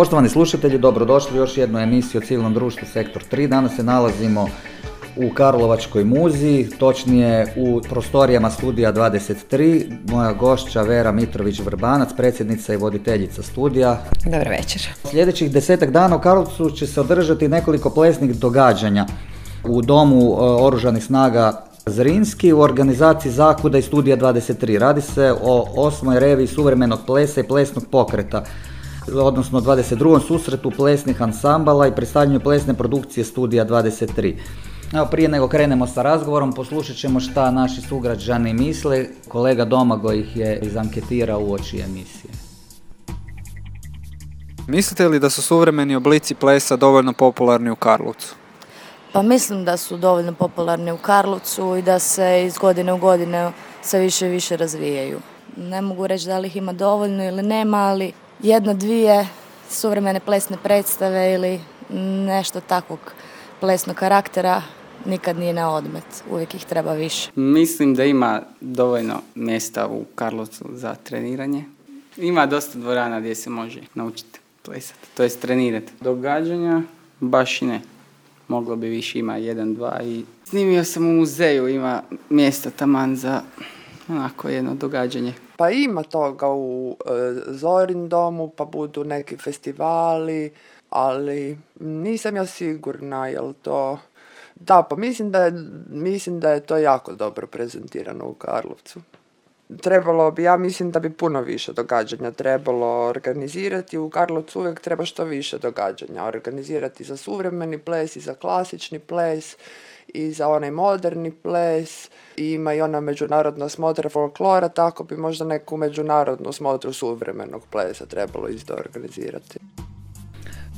Poštovani slušatelji, dobrodošli u još jednu emisiju o civilnom društvu Sektor 3. Danas se nalazimo u Karlovačkoj muziji, točnije u prostorijama studija 23. Moja gošća Vera Mitrović-Vrbanac, predsjednica i voditeljica studija. Dobar večer. Sljedećih desetak dana u Karlovcu će se održati nekoliko plesnih događanja u Domu e, Oružanih snaga Zrinski u organizaciji Zakuda i Studija 23. Radi se o osmoj reviji suvremenog plesa i plesnog pokreta odnosno 22. susretu plesnih ansambala i predstavljanju plesne produkcije Studija 23. Evo, prije nego krenemo sa razgovorom, poslušat ćemo šta naši sugrađani misle. Kolega Domagoj ih je izanketirao u oči emisije. Mislite li da su suvremeni oblici plesa dovoljno popularni u Karlovcu? Pa mislim da su dovoljno popularni u Karlovcu i da se iz godine u godine sve više i više razvijaju. Ne mogu reći da li ih ima dovoljno ili nema, ali jedna, dvije suvremene plesne predstave ili nešto takvog plesnog karaktera nikad nije na odmet, uvijek ih treba više. Mislim da ima dovoljno mjesta u Karlovcu za treniranje. Ima dosta dvorana gdje se može naučiti plesati, to jest trenirati. Događanja baš i ne. Moglo bi više, ima jedan, dva i snimio sam u muzeju, ima mjesta taman za onako jedno događanje. Pa ima toga u e, Zorin domu, pa budu neki festivali, ali nisam ja sigurna jel to da, pa mislim da, je, mislim da je to jako dobro prezentirano u Karlovcu. Trebalo bi, ja mislim da bi puno više događanja trebalo organizirati. U Karlovcu uvijek treba što više događanja organizirati za suvremeni ples i za klasični ples i za onaj moderni ples. Ima i ona međunarodna smotra folklora, tako bi možda neku međunarodnu smotru suvremenog plesa trebalo isto organizirati.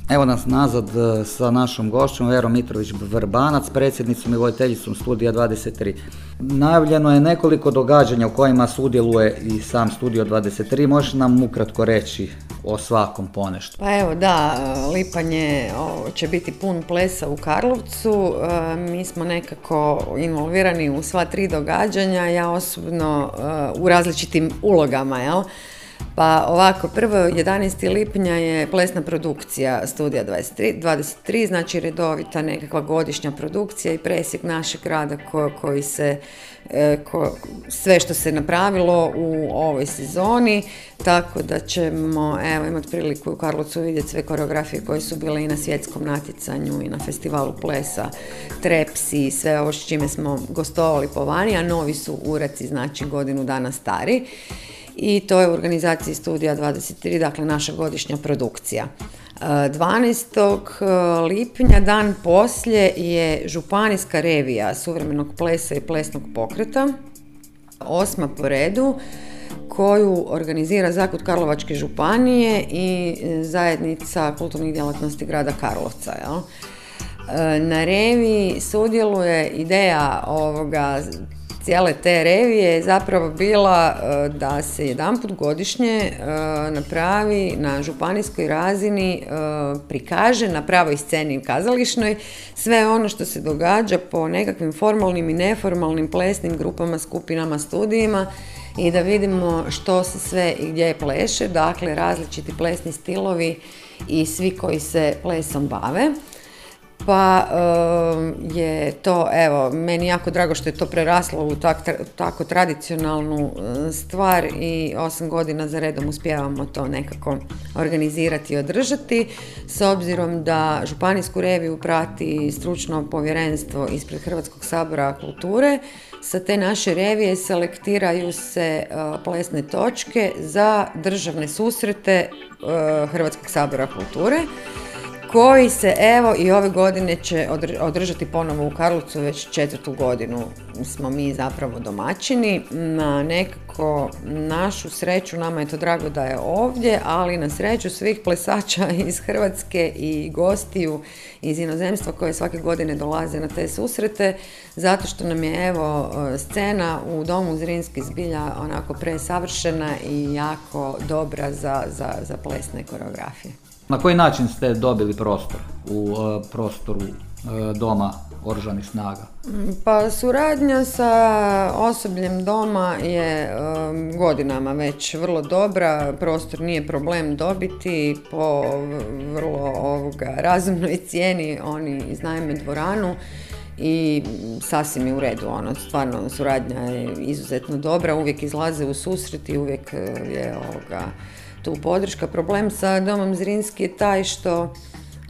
Evo nas nazad e, sa našom gošćom Vero Mitrović-Vrbanac, predsjednicom i voditeljicom Studija 23. Najavljeno je nekoliko događanja u kojima sudjeluje i sam Studio 23. Možeš nam ukratko reći o svakom ponešto? Pa evo da, Lipanje će biti pun plesa u Karlovcu. E, mi smo nekako involvirani u sva tri događanja. Ja osobno e, u različitim ulogama, jel? Pa ovako, prvo 11. lipnja je plesna produkcija Studija 23, 23 znači redovita nekakva godišnja produkcija i presjek našeg rada koji se, e, ko, sve što se napravilo u ovoj sezoni, tako da ćemo evo, imati priliku u Karlovcu vidjeti sve koreografije koje su bile i na svjetskom natjecanju i na festivalu plesa, trepsi, sve ovo s čime smo gostovali po vani, a novi su uraci, znači godinu dana stari i to je u organizaciji Studija 23, dakle naša godišnja produkcija. 12. E, lipnja, dan poslije, je županijska revija suvremenog plesa i plesnog pokreta, osma po redu, koju organizira Zakut Karlovačke županije i zajednica kulturnih djelatnosti grada Karlovca. Jel? E, na reviji sudjeluje ideja ovoga cijele te revije je zapravo bila e, da se jedanput godišnje e, napravi na županijskoj razini, e, prikaže na pravoj sceni kazališnoj sve ono što se događa po nekakvim formalnim i neformalnim plesnim grupama, skupinama, studijima i da vidimo što se sve i gdje pleše, dakle različiti plesni stilovi i svi koji se plesom bave. Pa je to, evo, meni jako drago što je to preraslo u tak, tako tradicionalnu e, stvar i osam godina za redom uspijevamo to nekako organizirati i održati. S obzirom da Županijsku reviju prati stručno povjerenstvo ispred Hrvatskog sabora kulture, sa te naše revije selektiraju se e, plesne točke za državne susrete e, Hrvatskog sabora kulture koji se evo i ove godine će održati ponovo u Karlovcu već četvrtu godinu smo mi zapravo domaćini. Na nekako našu sreću, nama je to drago da je ovdje, ali na sreću svih plesača iz Hrvatske i gostiju iz inozemstva koje svake godine dolaze na te susrete, zato što nam je evo scena u domu Zrinski zbilja onako presavršena i jako dobra za, za, za plesne koreografije. Na koji način ste dobili prostor u uh, prostoru doma Oružanih snaga? Pa suradnja sa osobljem doma je godinama već vrlo dobra, prostor nije problem dobiti po vrlo ovoga, razumnoj cijeni, oni iznajme dvoranu i sasvim je u redu, ono, stvarno suradnja je izuzetno dobra, uvijek izlaze u susret i uvijek je ovoga, tu podrška. Problem sa Domom Zrinski je taj što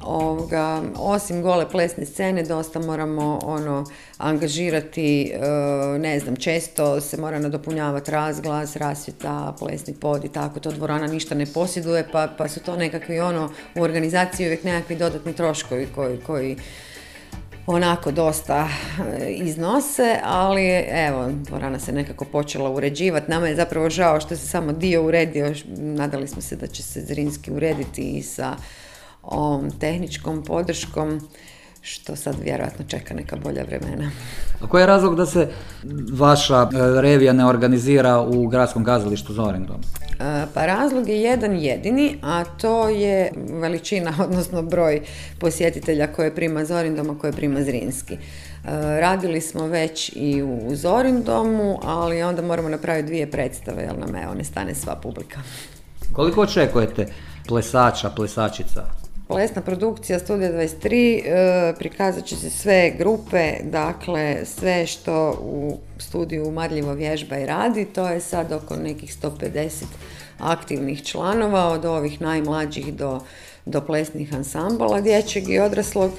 ovoga, osim gole plesne scene dosta moramo ono angažirati, e, ne znam, često se mora nadopunjavati razglas, rasvjeta, plesni pod i tako, to dvorana ništa ne posjeduje, pa, pa su to nekakvi ono u organizaciji uvijek nekakvi dodatni troškovi koji, koji onako dosta e, iznose, ali evo, dvorana se nekako počela uređivati. Nama je zapravo žao što se samo dio uredio, nadali smo se da će se Zrinski urediti i sa ovom tehničkom podrškom što sad vjerojatno čeka neka bolja vremena. A koji je razlog da se vaša e, revija ne organizira u gradskom kazalištu Zorindom? E, pa razlog je jedan jedini, a to je veličina, odnosno broj posjetitelja koje prima Zorindom, a koje prima Zrinski. E, radili smo već i u Zorindomu, ali onda moramo napraviti dvije predstave, jer nam evo ne stane sva publika. Koliko očekujete plesača, plesačica? Plesna produkcija Studija 23 e, prikazat će se sve grupe, dakle sve što u studiju Marljivo vježba i radi, to je sad oko nekih 150 aktivnih članova, od ovih najmlađih do, do plesnih ansambala dječjeg i odraslog.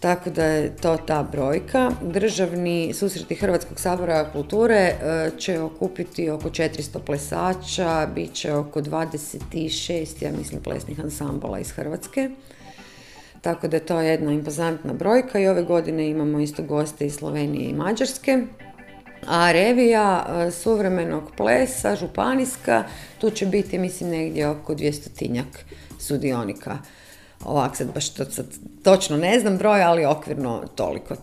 Tako da je to ta brojka. Državni susreti Hrvatskog sabora kulture e, će okupiti oko 400 plesača, bit će oko 26, ja mislim, plesnih ansambala iz Hrvatske. Tako da je to jedna impozantna brojka i ove godine imamo isto goste iz Slovenije i Mađarske. A revija e, suvremenog plesa, županijska, tu će biti, mislim, negdje oko 200 sudionika ovak sad baš to, sad, točno ne znam broj, ali okvirno toliko.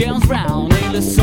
James Brown et le son.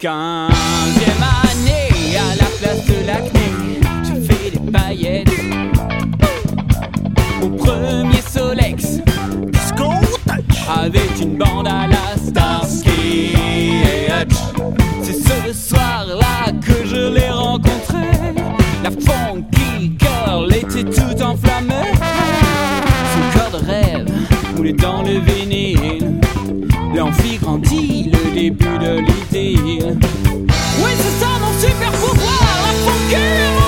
quinzième année, à la place de l'acné, je fais des paillettes. Au premier Solex, avec une bande à la Starsky et Hutch. C'est ce soir-là que je l'ai rencontré. La funky girl était tout enflammée. Son corps de rêve roulait dans le vinyle. L'envie grandit début de l'idylle. Oui, c'est ça mon super pouvoir, la frontière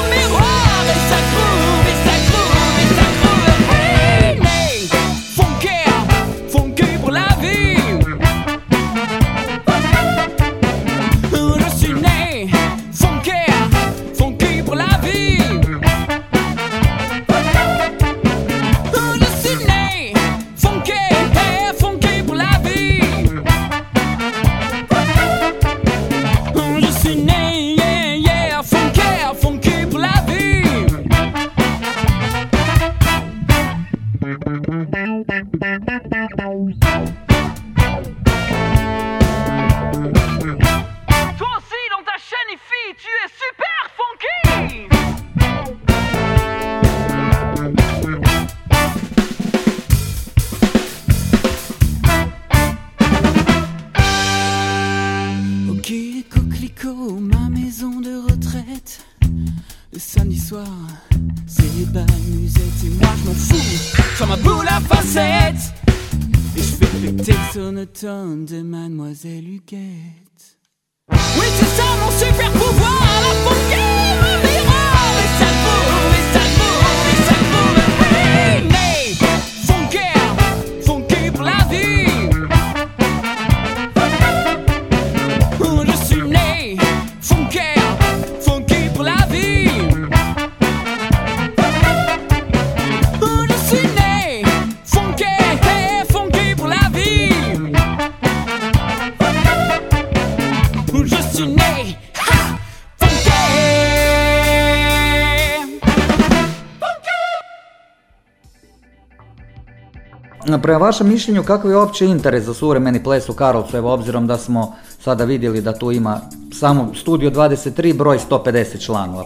Prema vašem mišljenju, kakav je uopće interes za suvremeni ples u Karlovcu, evo obzirom da smo sada vidjeli da tu ima samo studio 23, broj 150 članova.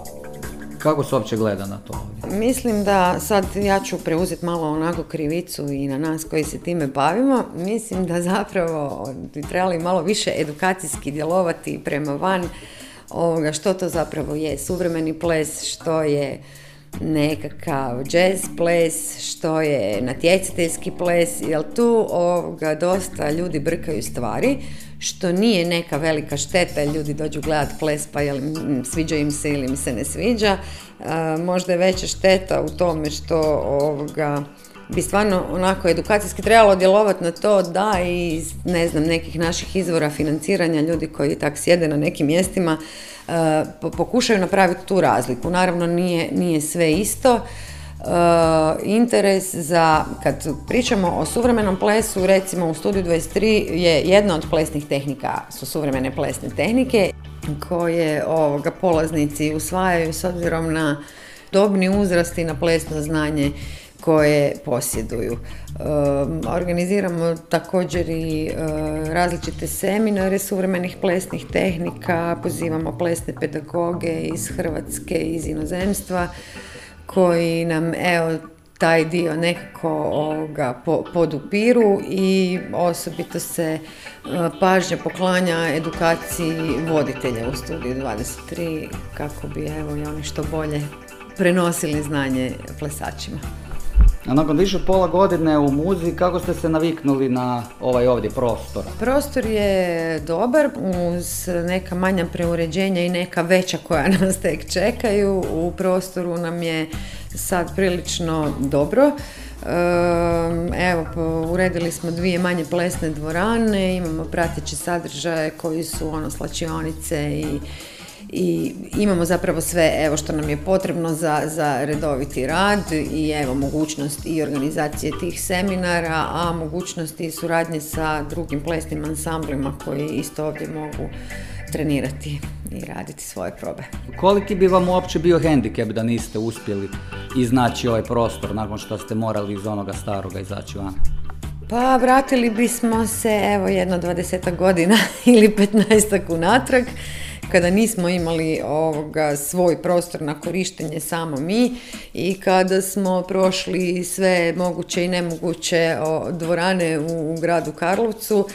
Kako se uopće gleda na to? Mislim da sad ja ću preuzeti malo onako krivicu i na nas koji se time bavimo. Mislim da zapravo bi trebali malo više edukacijski djelovati prema van ovoga što to zapravo je suvremeni ples, što je nekakav jazz ples, što je natjecateljski ples, jer tu ovoga dosta ljudi brkaju stvari, što nije neka velika šteta, ljudi dođu gledat ples pa jel sviđa im se ili im se ne sviđa. E, možda je veća šteta u tome što ovoga, bi stvarno onako edukacijski trebalo djelovati na to da iz, ne znam, nekih naših izvora financiranja ljudi koji tak sjede na nekim mjestima pokušaju napraviti tu razliku. Naravno nije, nije sve isto. E, interes za, kad pričamo o suvremenom plesu, recimo u Studiju 23 je jedna od plesnih tehnika, su suvremene plesne tehnike koje ovoga polaznici usvajaju s obzirom na dobni uzrast i na plesno znanje koje posjeduju. Organiziramo također i uh, različite seminare suvremenih plesnih tehnika, pozivamo plesne pedagoge iz Hrvatske, iz inozemstva koji nam evo taj dio nekako ovoga po- podupiru i osobito se uh, pažnja poklanja edukaciji voditelja u studiju 23 kako bi evo i oni što bolje prenosili znanje plesačima. Nakon više pola godine u muzi, kako ste se naviknuli na ovaj ovdje prostor? Prostor je dobar uz neka manja preuređenja i neka veća koja nas tek čekaju. U prostoru nam je sad prilično dobro. Ehm, Evo, uredili smo dvije manje plesne dvorane, imamo prateće sadržaje koji su ono slačionice i i imamo zapravo sve evo što nam je potrebno za, za redoviti rad i evo mogućnost i organizacije tih seminara, a mogućnost i suradnje sa drugim plesnim ansamblima koji isto ovdje mogu trenirati i raditi svoje probe. Koliki bi vam uopće bio hendikep da niste uspjeli iznaći ovaj prostor nakon što ste morali iz onoga staroga izaći van? Pa vratili bismo se evo jedno 20 godina ili 15 unatrag kada nismo imali ovoga svoj prostor na korištenje samo mi i kada smo prošli sve moguće i nemoguće dvorane u gradu Karlovcu.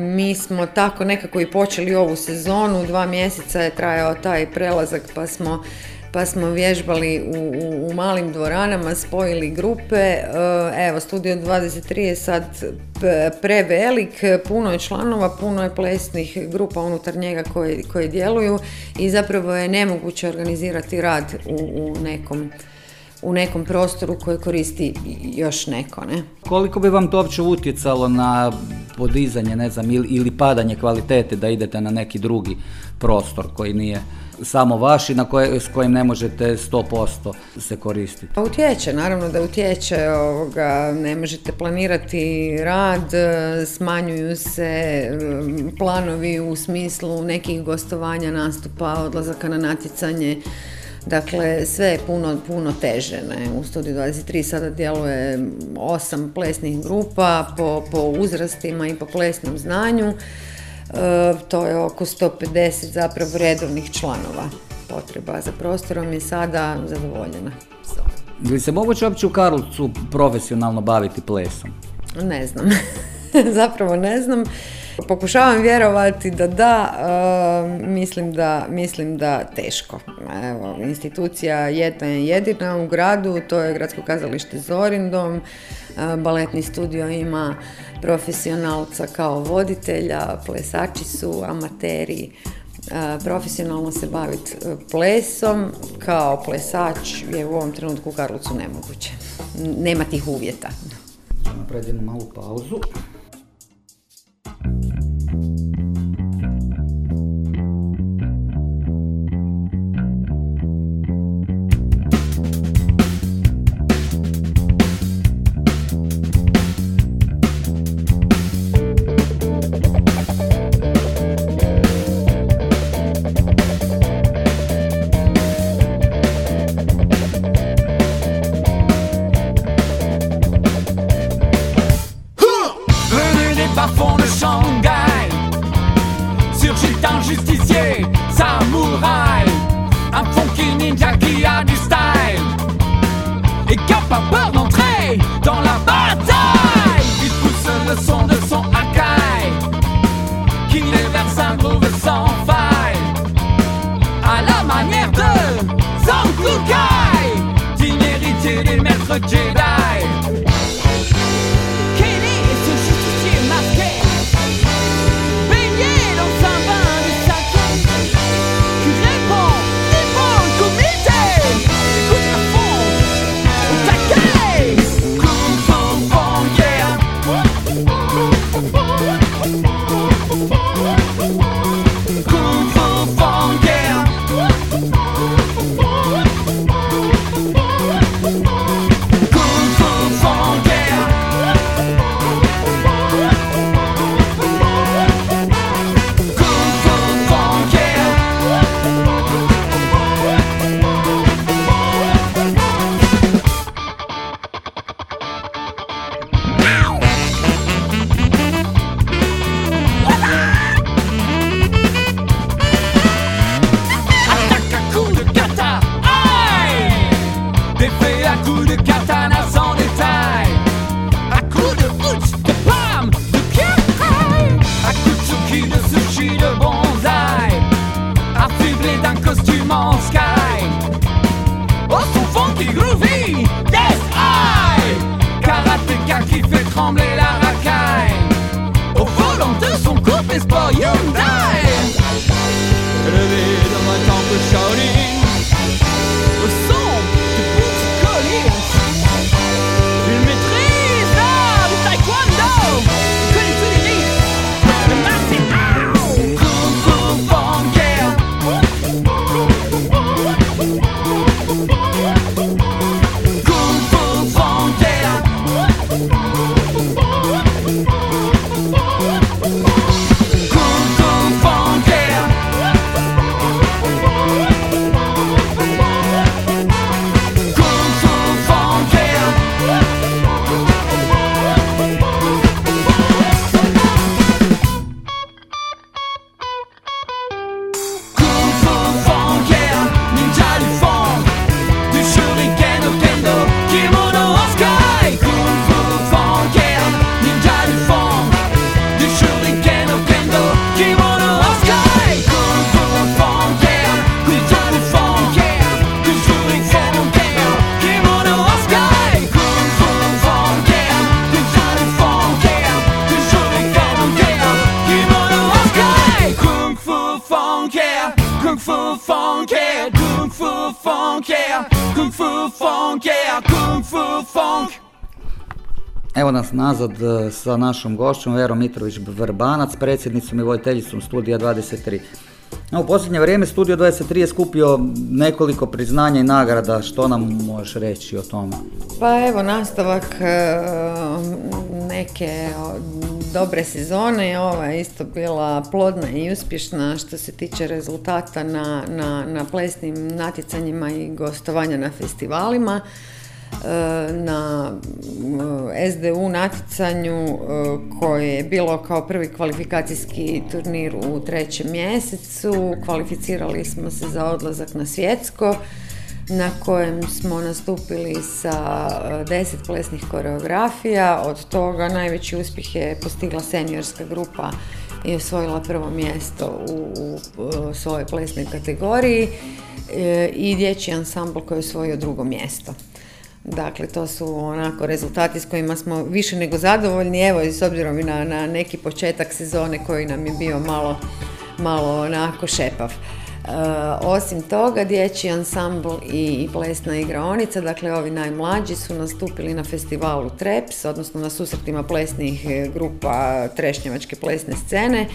Mi smo tako nekako i počeli ovu sezonu, dva mjeseca je trajao taj prelazak pa smo pa smo vježbali u, u, u malim dvoranama, spojili grupe. E, Evo, Studio 23 je sad prevelik, puno je članova, puno je plesnih grupa unutar njega koje, koje djeluju i zapravo je nemoguće organizirati rad u, u nekom u nekom prostoru koji koristi još neko, ne? Koliko bi vam to uopće utjecalo na podizanje, ne znam, ili, ili padanje kvalitete da idete na neki drugi prostor koji nije samo vaš i na koje, s kojim ne možete 100% se koristiti? Pa utječe, naravno da utječe, ovoga, ne možete planirati rad, e, smanjuju se mm, planovi u smislu nekih gostovanja, nastupa, odlazaka na natjecanje. Dakle, sve je puno, puno teže. Ne? U Studiju 23 sada djeluje osam plesnih grupa po, po uzrastima i po plesnom znanju. E, to je oko 150 zapravo redovnih članova. Potreba za prostorom je sada zadovoljena. Ili se moguće uopće u Karlovcu profesionalno baviti plesom? Ne znam. Zapravo ne znam. Pokušavam vjerovati da da, e, mislim da, mislim da teško. Evo, institucija jedna je jedina u gradu, to je Gradsko kazalište Zorindom, baletni studio ima profesionalca kao voditelja, plesači su amateri, e, profesionalno se baviti plesom kao plesač je u ovom trenutku u Karlovcu nemoguće. Nema tih uvjeta. Napraviti malu pauzu. the Evo nas nazad e, sa našom gošćom Verom Mitrović Vrbanac, predsjednicom i voditeljicom Studija 23. No, u posljednje vrijeme Studio 23 je skupio nekoliko priznanja i nagrada. Što nam možeš reći o tome? Pa evo nastavak e, neke dobre sezone. Ova je isto bila plodna i uspješna što se tiče rezultata na, na, na plesnim natjecanjima i gostovanja na festivalima. E, Na e, SDU natjecanju e, koje je bilo kao prvi kvalifikacijski turnir u trećem mjesecu. Kvalificirali smo se za odlazak na svjetsko na kojem smo nastupili sa deset plesnih koreografija. Od toga najveći uspjeh je postigla seniorska grupa i osvojila prvo mjesto u, u, svojoj plesnoj kategoriji i dječji ansambl koji je osvojio drugo mjesto. Dakle, to su onako rezultati s kojima smo više nego zadovoljni, evo i s obzirom na, na neki početak sezone koji nam je bio malo, malo onako šepav. E, osim toga, dječji ansambl i, plesna igraonica, dakle ovi najmlađi su nastupili na festivalu Treps, odnosno na susretima plesnih e, grupa trešnjevačke plesne scene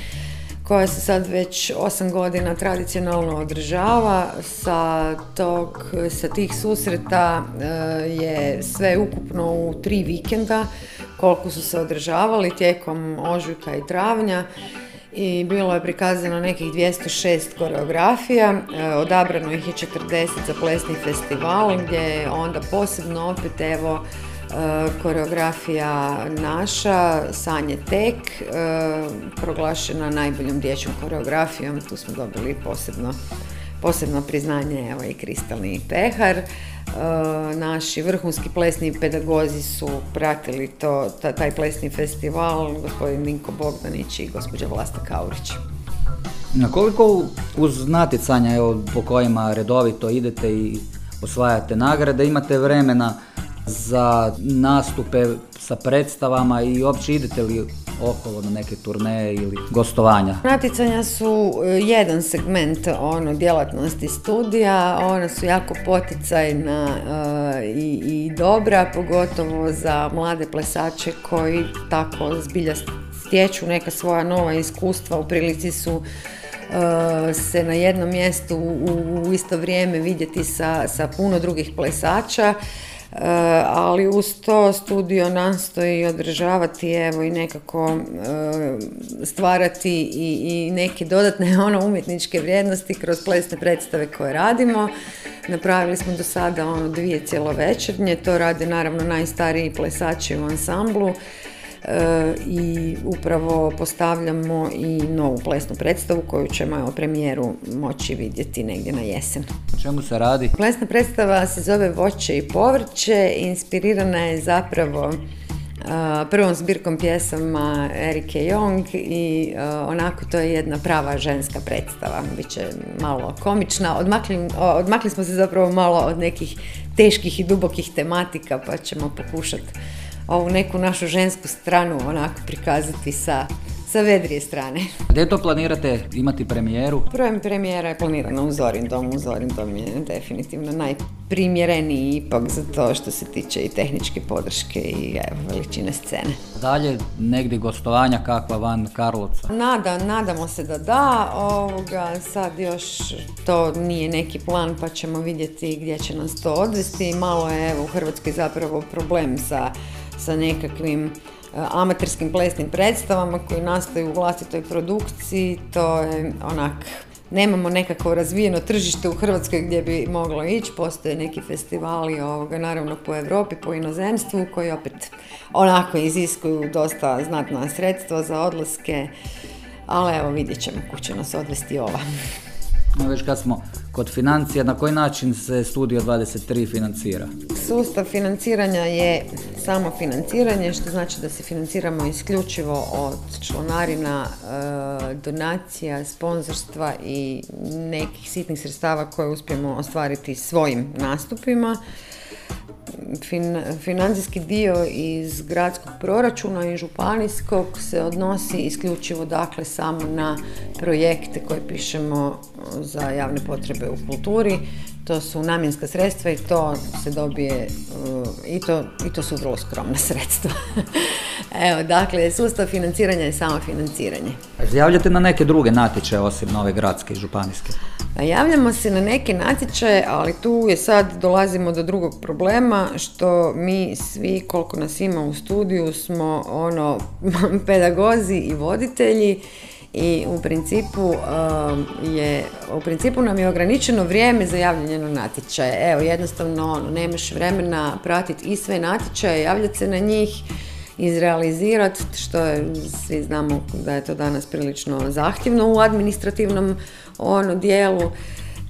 koja se sad već osam godina tradicionalno održava. Sa, tog, sa tih susreta e, je sve ukupno u tri vikenda koliko su se održavali tijekom ožujka i travnja i bilo je prikazano nekih 206 koreografija, e, odabrano ih je 40 za plesni festival gdje je onda posebno opet evo koreografija naša, Sanje Tek, e, proglašena najboljom dječjom koreografijom, tu smo dobili posebno, posebno priznanje evo i Kristalni Pehar. E, naši vrhunski plesni pedagozi su pratili to, taj plesni festival, gospodin Dinko Bogdanić i gospođa Vlasta Kaurić. Na koliko uz natjecanja evo, po kojima redovito idete i osvajate nagrade, imate vremena za nastupe sa predstavama i uopće idete li okolo na neke turneje ili gostovanja? Natjecanja su e, jedan segment ono, djelatnosti studija, ona su jako poticajna uh, i, i dobra, pogotovo za mlade plesače koji tako zbilja stječu neka svoja nova iskustva, u prilici su e, se na jednom mjestu u, isto vrijeme vidjeti sa, sa puno drugih plesača. E, ali uz to studio nastoji održavati evo i nekako e, stvarati i, i neke dodatne ono umjetničke vrijednosti kroz plesne predstave koje radimo. Napravili smo do sada ono dvije cjelovečernje, to rade naravno najstariji plesači u ansamblu i upravo postavljamo i novu plesnu predstavu koju ćemo evo, premijeru moći vidjeti negdje na jesen. O čemu se radi? Plesna predstava se zove Voće i povrće, inspirirana je zapravo prvom zbirkom pjesama Erike Young i onako to je jedna prava ženska predstava. Biće malo komična. Odmakli, odmakli smo se zapravo malo od nekih teških i dubokih tematika pa ćemo pokušati ovu neku našu žensku stranu onako prikazati sa sa vedrije strane. Gdje to planirate imati premijeru? Prva premijera je planirana u Zorin domu. Zorin dom je definitivno najprimjereniji ipak za to što se tiče i tehničke podrške i evo, veličine scene. Dalje negdje gostovanja kakva van Karlovca? Nada, nadamo se da da. Ovoga, sad još to nije neki plan pa ćemo vidjeti gdje će nas to odvesti. Malo je evo, u Hrvatskoj zapravo problem sa sa nekakvim e, amaterskim plesnim predstavama koji nastaju u vlastitoj produkciji, to je onak nemamo nekako razvijeno tržište u Hrvatskoj gdje bi moglo ići, postoje neki festivali ovoga, naravno po Europi, po inozemstvu koji opet onako iziskuju dosta znatna sredstva za odlaske, ali evo vidjet ćemo kuće nas odvesti ova. Već kad smo kod financija, na koji način se Studio 23 financira? Sustav financiranja je samo financiranje, što znači da se financiramo isključivo od članarina, e, donacija, sponzorstva i nekih sitnih sredstava koje uspijemo ostvariti svojim nastupima fin, financijski dio iz gradskog proračuna i županijskog se odnosi isključivo dakle samo na projekte koje pišemo za javne potrebe u kulturi. To su namjenska sredstva i to se dobije uh, i to, i to su vrlo skromna sredstva. Evo, dakle, sustav financiranja je samo financiranje. Javljate na neke druge natječaje osim nove gradske i županijske? Javljamo se na neke natječaje, ali tu je sad dolazimo do drugog problema što mi svi koliko nas ima u studiju smo ono pedagozi i voditelji i u principu um, je u principu nam je ograničeno vrijeme za javljanje na natječaje. Evo jednostavno ono, nemaš vremena pratiti i sve natječaje, javljati se na njih izrealizirati, što je, svi znamo da je to danas prilično zahtjevno u administrativnom ono dijelu.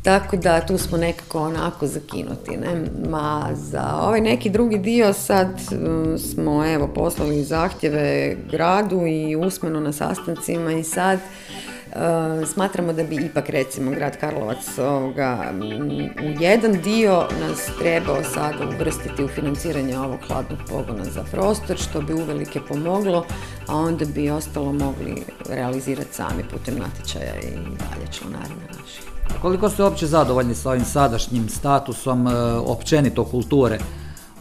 Tako da tu smo nekako onako zakinuti. Ne? Ma za ovaj neki drugi dio sad mm, smo evo poslali zahtjeve gradu i usmeno na sastancima i sad e, smatramo da bi ipak recimo grad Karlovac ovoga, u jedan dio nas trebao sada uvrstiti u financiranje ovog hladnog pogona za prostor što bi uvelike pomoglo, a onda bi ostalo mogli realizirati sami putem natječaja i dalje članarine naših. Koliko ste uopće zadovoljni sa ovim sadašnjim statusom e, općenito kulture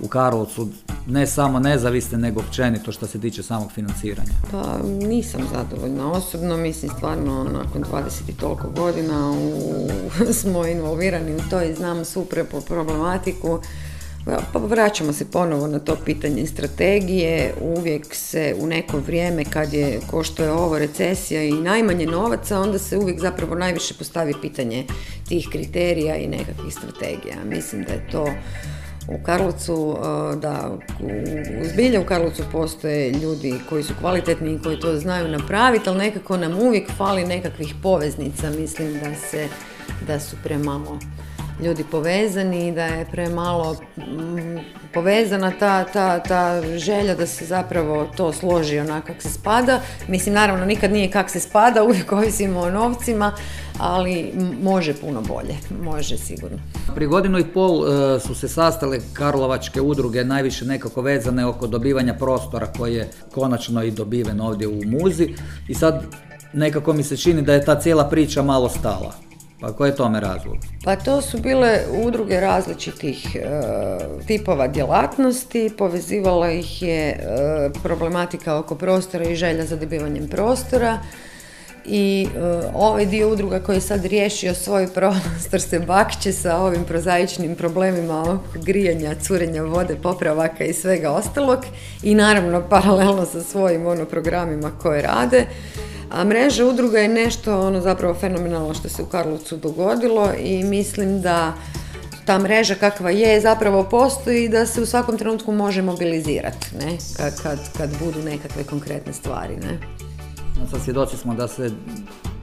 u Karlovcu, ne samo nezavisne, nego općenito što se tiče samog financiranja? Pa nisam zadovoljna osobno, mislim stvarno nakon 20 i toliko godina u, smo involvirani u to i znamo svu problematiku. Pa vraćamo se ponovo na to pitanje strategije, uvijek se u neko vrijeme kad je, ko što je ovo, recesija i najmanje novaca, onda se uvijek zapravo najviše postavi pitanje tih kriterija i nekakvih strategija. Mislim da je to u Karlovcu, e, da u zbilje u Karlovcu postoje ljudi koji su kvalitetni i koji to znaju napraviti, ali nekako nam uvijek fali nekakvih poveznica. Mislim da se da su premalo ljudi povezani i da je premalo mm, povezana ta, ta, ta želja da se zapravo to složi onako kako se spada. Mislim, naravno, nikad nije kak se spada, uvijek ovisimo o novcima, ali može puno bolje, može sigurno. Prije godinu i pol e, su se sastale karlovačke udruge najviše nekako vezane oko dobivanja prostora koji je konačno i dobiven ovdje u Muzi i sad nekako mi se čini da je ta cijela priča malo stala. Pa koji je tome razlog? Pa to su bile udruge različitih e, tipova djelatnosti, povezivala ih je e, problematika oko prostora i želja za dobivanjem prostora i e, ovaj dio udruga koji je sad riješio svoj prostor se bakće sa ovim prozaičnim problemima grijanja, curenja vode, popravaka i svega ostalog i naravno paralelno sa svojim ono programima koje rade. A mreža udruga je nešto ono zapravo fenomenalno što se u Karlovcu dogodilo i mislim da ta mreža kakva je zapravo postoji i da se u svakom trenutku može mobilizirati ne? Kad, kad, kad budu nekakve konkretne stvari. Ne? Sad svjedoci smo da se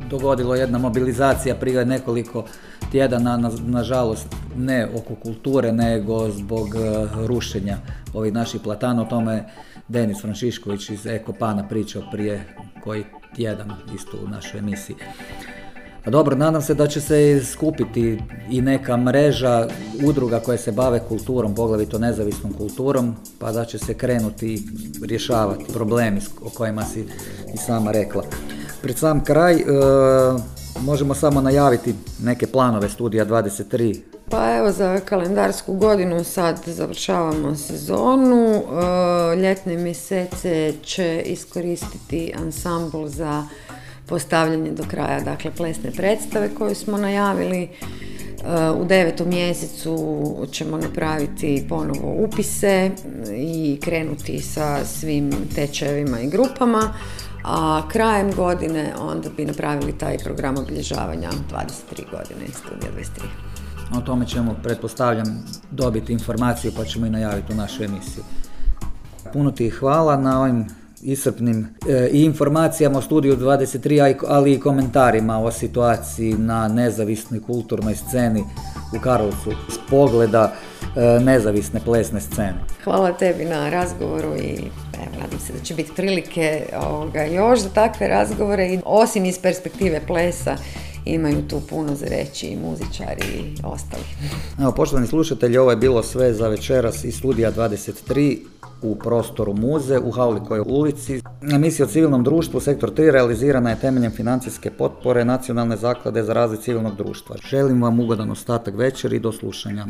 dogodilo jedna mobilizacija prije nekoliko tjedana, nažalost ne oko kulture, nego zbog uh, rušenja ovih naših platana. O tome Denis Franšišković iz Ekopana pričao prije koji tjedan isto u našoj emisiji. A dobro, nadam se da će se skupiti i neka mreža udruga koje se bave kulturom, poglavito nezavisnom kulturom, pa da će se krenuti rješavati problemi o kojima si i sama rekla. Pred sam kraj e, možemo samo najaviti neke planove Studija 23 pa evo za kalendarsku godinu sad završavamo sezonu. E, ljetne mjesece će iskoristiti ansambl za postavljanje do kraja dakle plesne predstave koju smo najavili. E, u devetom mjesecu ćemo napraviti ponovo upise i krenuti sa svim tečajevima i grupama, a krajem godine onda bi napravili taj program obilježavanja 23 godine studija 23. O tome ćemo, pretpostavljam, dobiti informaciju pa ćemo i najaviti u našoj emisiji. Puno ti hvala na ovim iscrpnim e, i informacijama o studiju 23, ali i komentarima o situaciji na nezavisnoj kulturnoj sceni u Karlovcu s pogleda e, nezavisne plesne scene. Hvala tebi na razgovoru i evo, nadam se da će biti prilike ovoga, još za takve razgovore i osim iz perspektive plesa imaju tu puno za reći i muzičari i ostali. Evo, poštovani slušatelji, ovo je bilo sve za večeras iz studija 23 u prostoru Muze u Haulikoj ulici. Emisija o civilnom društvu Sektor 3 realizirana je temeljem financijske potpore Nacionalne zaklade za razvoj civilnog društva. Želim vam ugodan ostatak večeri i do slušanja.